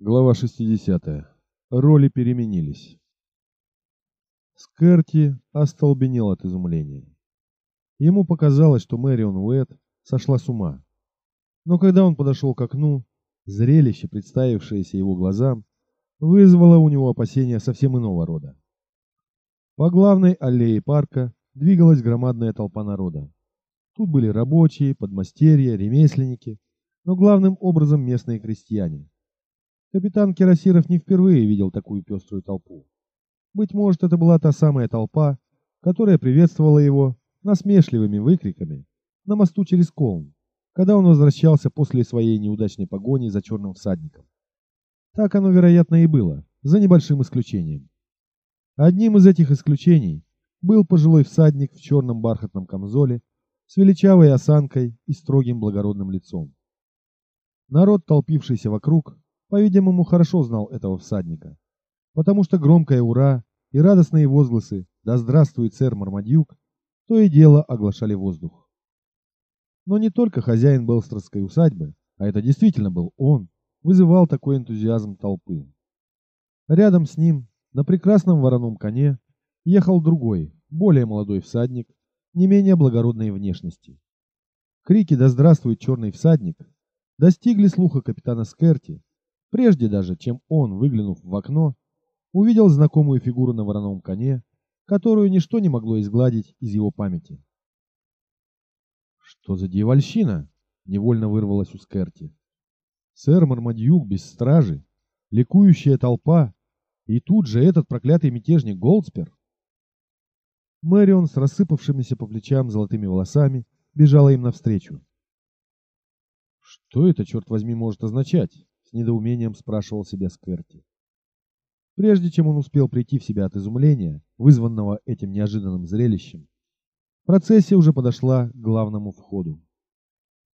Глава 60. Роли переменились. Скерти остолбенел от изумления. Ему показалось, что Мэрион Уэт сошла с ума. Но когда он подошел к окну, зрелище, представившееся его глазам, вызвало у него опасения совсем иного рода. По главной аллее парка двигалась громадная толпа народа. Тут были рабочие, подмастерья, ремесленники, но главным образом местные крестьяне. Капитан Кирасиров не впервые видел такую пеструю толпу. Быть может, это была та самая толпа, которая приветствовала его насмешливыми выкриками на мосту через Колм, когда он возвращался после своей неудачной погони за черным всадником. Так оно, вероятно, и было, за небольшим исключением. Одним из этих исключений был пожилой всадник в черном бархатном камзоле с величавой осанкой и строгим благородным лицом. Народ, толпившийся вокруг, по-видимому, хорошо знал этого всадника, потому что громкое «Ура!» и радостные возгласы «Да здравствует сэр Мармадюк!» то и дело оглашали воздух. Но не только хозяин Белстерской усадьбы, а это действительно был он, вызывал такой энтузиазм толпы. Рядом с ним, на прекрасном вороном коне, ехал другой, более молодой всадник, не менее благородной внешности. Крики «Да здравствует черный всадник!» достигли слуха капитана Скерти, Прежде даже, чем он, выглянув в окно, увидел знакомую фигуру на вороном коне, которую ничто не могло изгладить из его памяти. «Что за дьявольщина?» — невольно вырвалось у Скерти. «Сэр Мармадьюк без стражи, ликующая толпа, и тут же этот проклятый мятежник Голдспер!» Мэрион с рассыпавшимися по плечам золотыми волосами бежала им навстречу. «Что это, черт возьми, может означать?» С недоумением спрашивал себя Скверти. Прежде чем он успел прийти в себя от изумления, вызванного этим неожиданным зрелищем, процессия уже подошла к главному входу.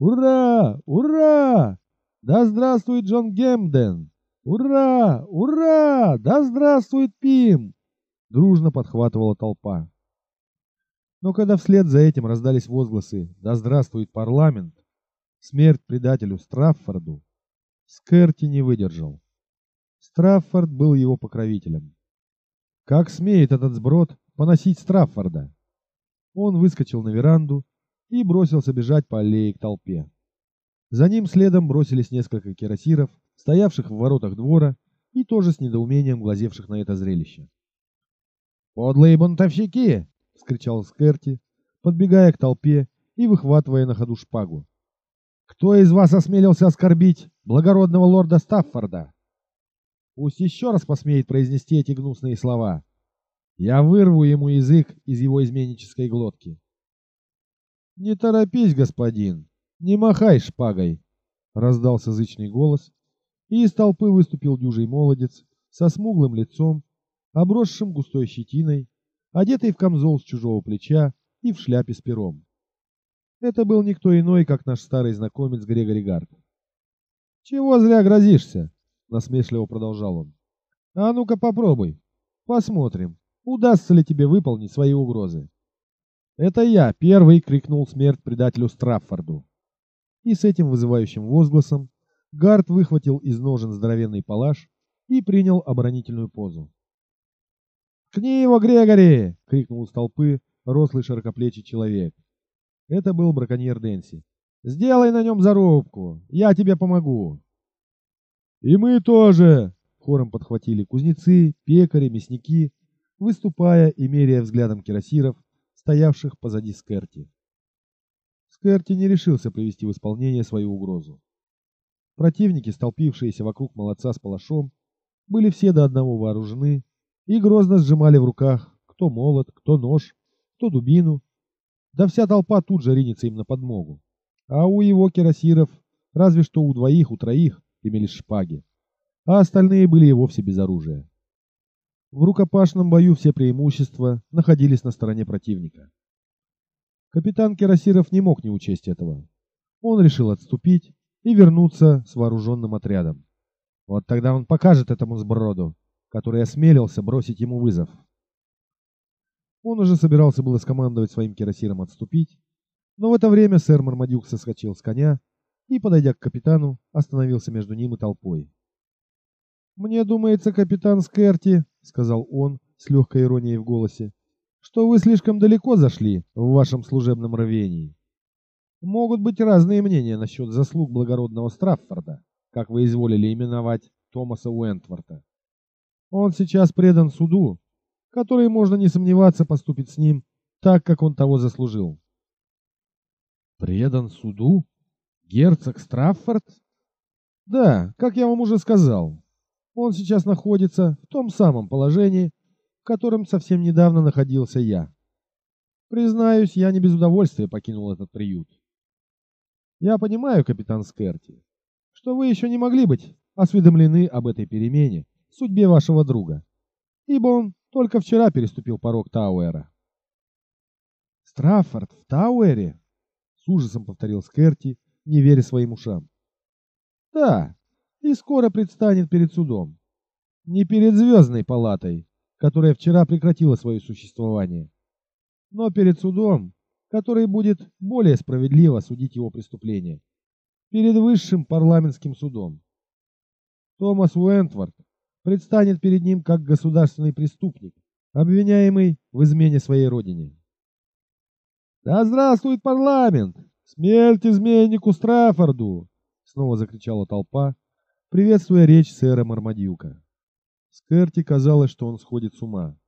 «Ура! Ура! Да здравствует Джон Гемден! Ура! Ура! Да здравствует Пим!» Дружно подхватывала толпа. Но когда вслед за этим раздались возгласы «Да здравствует парламент!», «Смерть предателю Страффорду!», Скерти не выдержал. Страффорд был его покровителем. Как смеет этот сброд поносить Страффорда? Он выскочил на веранду и бросился бежать по аллее к толпе. За ним следом бросились несколько кирасиров, стоявших в воротах двора и тоже с недоумением глазевших на это зрелище. «Подлые бунтовщики!» — вскричал Скерти, подбегая к толпе и выхватывая на ходу шпагу. Кто из вас осмелился оскорбить благородного лорда Стаффорда? Пусть еще раз посмеет произнести эти гнусные слова. Я вырву ему язык из его изменнической глотки. Не торопись, господин, не махай шпагой, раздался зычный голос, и из толпы выступил дюжий молодец со смуглым лицом, обросшим густой щетиной, одетый в камзол с чужого плеча и в шляпе с пером. Это был никто иной, как наш старый знакомец Грегори Гард. «Чего зря грозишься?» — насмешливо продолжал он. «А ну-ка попробуй. Посмотрим, удастся ли тебе выполнить свои угрозы». «Это я первый!» — крикнул смерть предателю Страффорду. И с этим вызывающим возгласом Гард выхватил из ножен здоровенный палаш и принял оборонительную позу. «Кни его, Грегори!» — крикнул из толпы рослый широкоплечий человек. Это был браконьер Дэнси. «Сделай на нем зарубку, я тебе помогу». «И мы тоже!» — хором подхватили кузнецы, пекари, мясники, выступая и меряя взглядом кирасиров, стоявших позади Скерти. Скерти не решился привести в исполнение свою угрозу. Противники, столпившиеся вокруг молодца с палашом, были все до одного вооружены и грозно сжимали в руках кто молот, кто нож, кто дубину, да вся толпа тут же ринется им на подмогу. А у его кирасиров разве что у двоих, у троих имелись шпаги, а остальные были и вовсе без оружия. В рукопашном бою все преимущества находились на стороне противника. Капитан Кирасиров не мог не учесть этого. Он решил отступить и вернуться с вооруженным отрядом. Вот тогда он покажет этому сброду, который осмелился бросить ему вызов. Он уже собирался было скомандовать своим кирасиром отступить, но в это время сэр Мармадюк соскочил с коня и, подойдя к капитану, остановился между ним и толпой. Мне думается, капитан Скерти, сказал он с легкой иронией в голосе, что вы слишком далеко зашли в вашем служебном рвении. Могут быть разные мнения насчет заслуг благородного Страффорда, как вы изволили именовать Томаса Уэнтворта. Он сейчас предан суду, который, можно не сомневаться, поступит с ним так, как он того заслужил. Предан суду? Герцог Страффорд? Да, как я вам уже сказал. Он сейчас находится в том самом положении, в котором совсем недавно находился я. Признаюсь, я не без удовольствия покинул этот приют. Я понимаю, капитан Скерти, что вы еще не могли быть осведомлены об этой перемене, судьбе вашего друга, ибо он только вчера переступил порог Тауэра. Страффорд в Тауэре? С ужасом повторил Скерти, не веря своим ушам. Да, и скоро предстанет перед судом. Не перед звездной палатой, которая вчера прекратила свое существование, но перед судом, который будет более справедливо судить его преступление, перед высшим парламентским судом. Томас Уэнтворд предстанет перед ним как государственный преступник, обвиняемый в измене своей родине. «Да здравствует парламент! Смерть изменнику Страффорду!» Снова закричала толпа, приветствуя речь сэра Мармадюка. Скерти казалось, что он сходит с ума.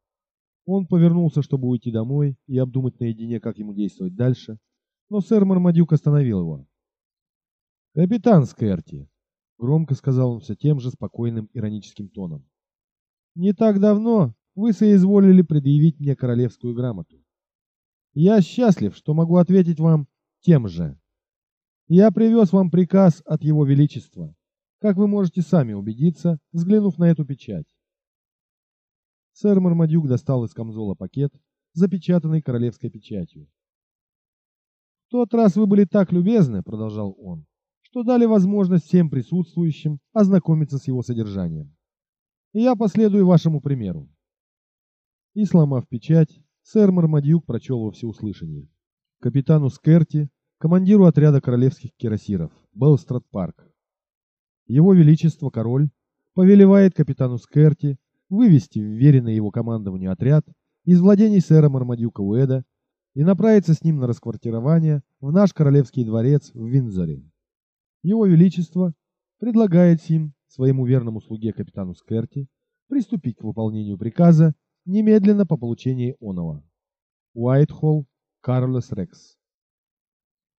Он повернулся, чтобы уйти домой и обдумать наедине, как ему действовать дальше, но сэр Мармадюк остановил его. «Капитан Скерти, Громко сказал он все тем же спокойным ироническим тоном. Не так давно вы соизволили предъявить мне королевскую грамоту. Я счастлив, что могу ответить вам тем же. Я привез вам приказ от его величества, как вы можете сами убедиться, взглянув на эту печать. Сэр Мармадюк достал из камзола пакет, запечатанный королевской печатью. В тот раз вы были так любезны, продолжал он, что дали возможность всем присутствующим ознакомиться с его содержанием. И я последую вашему примеру. И сломав печать, сэр Мармадюк прочел во всеуслышание. Капитану Скерти, командиру отряда королевских кирасиров, Белстрад-парк. Его Величество Король повелевает капитану Скерти вывести вверенный его командованию отряд из владений сэра Мармадюка Уэда и направиться с ним на расквартирование в наш королевский дворец в Виндзоре. Его Величество предлагает сим своему верному слуге капитану Скерти приступить к выполнению приказа немедленно по получении оного. Уайтхолл, Карлос Рекс.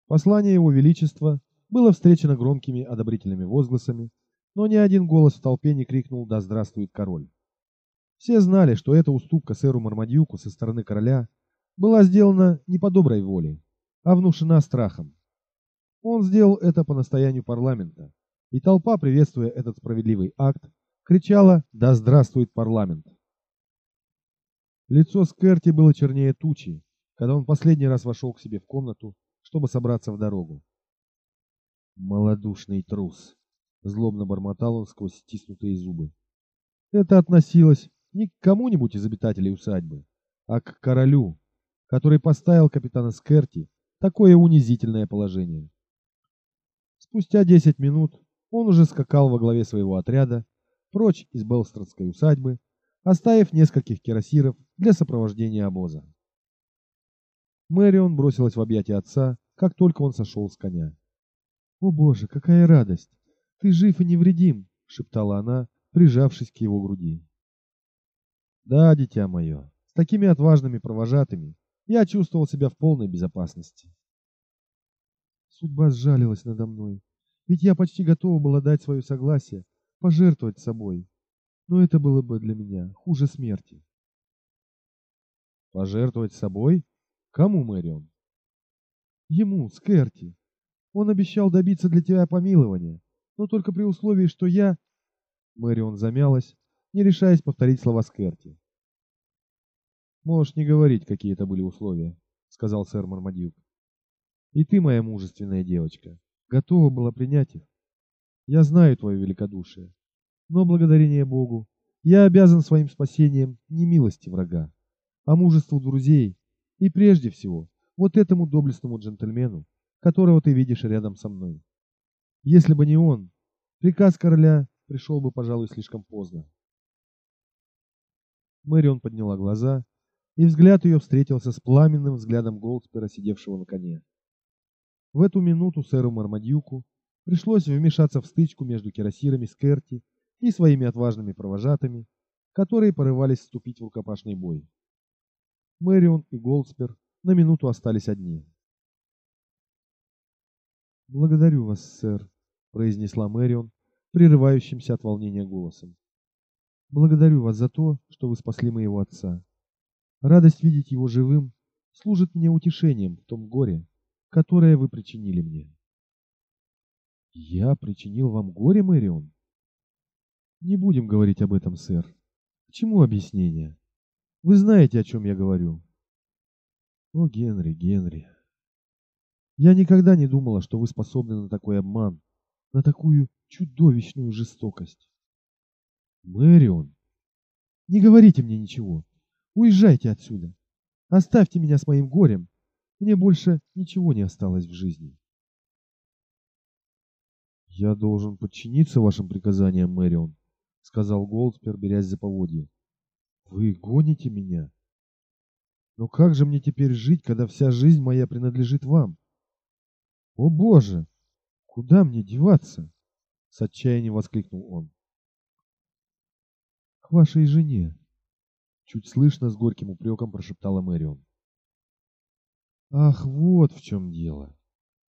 Послание Его Величества было встречено громкими одобрительными возгласами, но ни один голос в толпе не крикнул «Да здравствует король!». Все знали, что эта уступка сэру Мармадюку со стороны короля была сделана не по доброй воле, а внушена страхом. Он сделал это по настоянию парламента, и толпа, приветствуя этот справедливый акт, кричала «Да здравствует парламент!». Лицо Скерти было чернее тучи, когда он последний раз вошел к себе в комнату, чтобы собраться в дорогу. «Малодушный трус!» — злобно бормотал он сквозь стиснутые зубы. Это относилось не к кому-нибудь из обитателей усадьбы, а к королю, который поставил капитана Скерти такое унизительное положение. Спустя 10 минут он уже скакал во главе своего отряда прочь из Белстрадской усадьбы, оставив нескольких кирасиров для сопровождения обоза. Мэрион бросилась в объятия отца, как только он сошел с коня. «О боже, какая радость! Ты жив и невредим!» — шептала она, прижавшись к его груди. «Да, дитя мое, с такими отважными провожатыми я чувствовал себя в полной безопасности. Судьба сжалилась надо мной. Ведь я почти готова была дать свое согласие, пожертвовать собой. Но это было бы для меня хуже смерти. Пожертвовать собой? Кому, Мэрион? Ему, Скерти. Он обещал добиться для тебя помилования, но только при условии, что я... Мэрион замялась, не решаясь повторить слова Скерти. «Можешь не говорить, какие это были условия», — сказал сэр Мармадюк. И ты, моя мужественная девочка, готова была принять их. Я знаю твое великодушие, но благодарение Богу я обязан своим спасением не милости врага, а мужеству друзей и прежде всего вот этому доблестному джентльмену, которого ты видишь рядом со мной. Если бы не он, приказ короля пришел бы, пожалуй, слишком поздно. Мэрион подняла глаза, и взгляд ее встретился с пламенным взглядом Голдспера, сидевшего на коне. В эту минуту сэру Мармадьюку пришлось вмешаться в стычку между кирасирами Скерти и своими отважными провожатыми, которые порывались вступить в рукопашный бой. Мэрион и Голдспер на минуту остались одни. «Благодарю вас, сэр», — произнесла Мэрион, прерывающимся от волнения голосом. «Благодарю вас за то, что вы спасли моего отца. Радость видеть его живым служит мне утешением в том горе, которое вы причинили мне». «Я причинил вам горе, Мэрион?» «Не будем говорить об этом, сэр. К чему объяснение? Вы знаете, о чем я говорю». «О, Генри, Генри!» Я никогда не думала, что вы способны на такой обман, на такую чудовищную жестокость. Мэрион, не говорите мне ничего. Уезжайте отсюда. Оставьте меня с моим горем. Мне больше ничего не осталось в жизни. Я должен подчиниться вашим приказаниям, Мэрион, сказал Голдспер, берясь за поводья. Вы гоните меня. Но как же мне теперь жить, когда вся жизнь моя принадлежит вам? «О боже! Куда мне деваться?» — с отчаянием воскликнул он. «К вашей жене!» — чуть слышно с горьким упреком прошептала Мэрион. «Ах, вот в чем дело!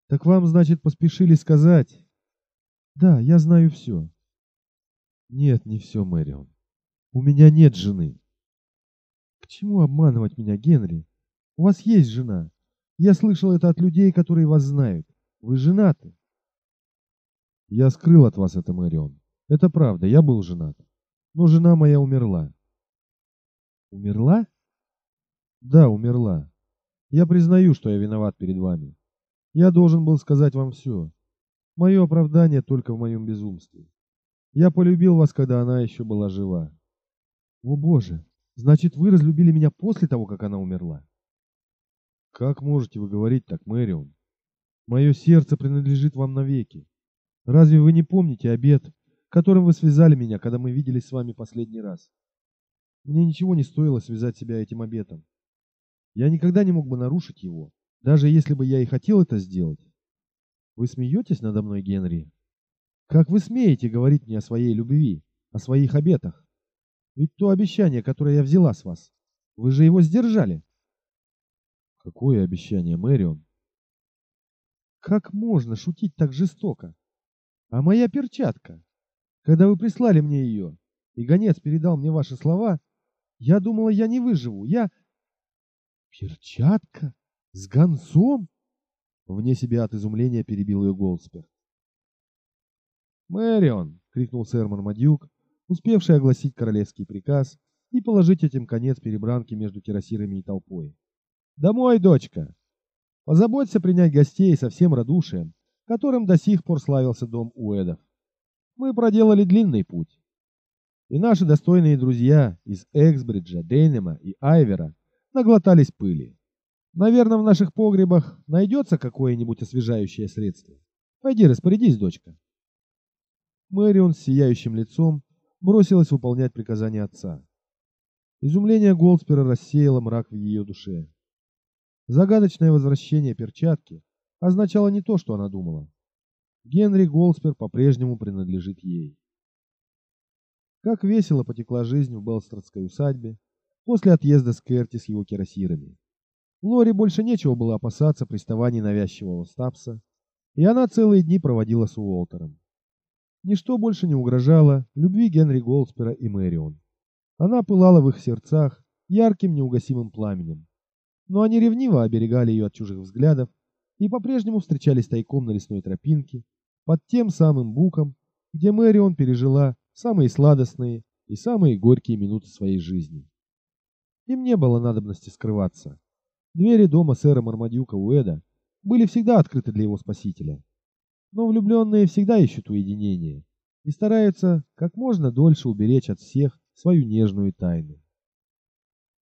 Так вам, значит, поспешили сказать?» «Да, я знаю все». «Нет, не все, Мэрион. У меня нет жены». «К чему обманывать меня, Генри? У вас есть жена. Я слышал это от людей, которые вас знают. Вы женаты. Я скрыл от вас это, Мэрион. Это правда, я был женат. Но жена моя умерла. Умерла? Да, умерла. Я признаю, что я виноват перед вами. Я должен был сказать вам все. Мое оправдание только в моем безумстве. Я полюбил вас, когда она еще была жива. О боже, значит вы разлюбили меня после того, как она умерла? Как можете вы говорить так, Мэрион? Мое сердце принадлежит вам навеки. Разве вы не помните обет, которым вы связали меня, когда мы виделись с вами последний раз? Мне ничего не стоило связать себя этим обетом. Я никогда не мог бы нарушить его, даже если бы я и хотел это сделать. Вы смеетесь надо мной, Генри? Как вы смеете говорить мне о своей любви, о своих обетах? Ведь то обещание, которое я взяла с вас, вы же его сдержали. Какое обещание, Мэрион? Как можно шутить так жестоко? А моя перчатка? Когда вы прислали мне ее, и гонец передал мне ваши слова, я думала, я не выживу. Я... Перчатка? С гонцом? Вне себя от изумления перебил ее Голдспер. «Мэрион!» — крикнул сэр Мармадюк, успевший огласить королевский приказ и положить этим конец перебранке между кирасирами и толпой. «Домой, дочка! Позаботься принять гостей со всем радушием, которым до сих пор славился дом Уэдов. Мы проделали длинный путь. И наши достойные друзья из Эксбриджа, Дейнема и Айвера наглотались пыли. Наверное, в наших погребах найдется какое-нибудь освежающее средство. Пойди распорядись, дочка. Мэрион с сияющим лицом бросилась выполнять приказания отца. Изумление Голдспера рассеяло мрак в ее душе. Загадочное возвращение перчатки означало не то, что она думала. Генри Голспер по-прежнему принадлежит ей. Как весело потекла жизнь в Белстрадской усадьбе после отъезда Скерти с его кирасирами. Лори больше нечего было опасаться приставаний навязчивого Стапса, и она целые дни проводила с Уолтером. Ничто больше не угрожало любви Генри Голспера и Мэрион. Она пылала в их сердцах ярким неугасимым пламенем, но они ревниво оберегали ее от чужих взглядов и по-прежнему встречались тайком на лесной тропинке, под тем самым буком, где Мэрион пережила самые сладостные и самые горькие минуты своей жизни. Им не было надобности скрываться. Двери дома сэра Мармадюка Уэда были всегда открыты для его спасителя. Но влюбленные всегда ищут уединения и стараются как можно дольше уберечь от всех свою нежную тайну.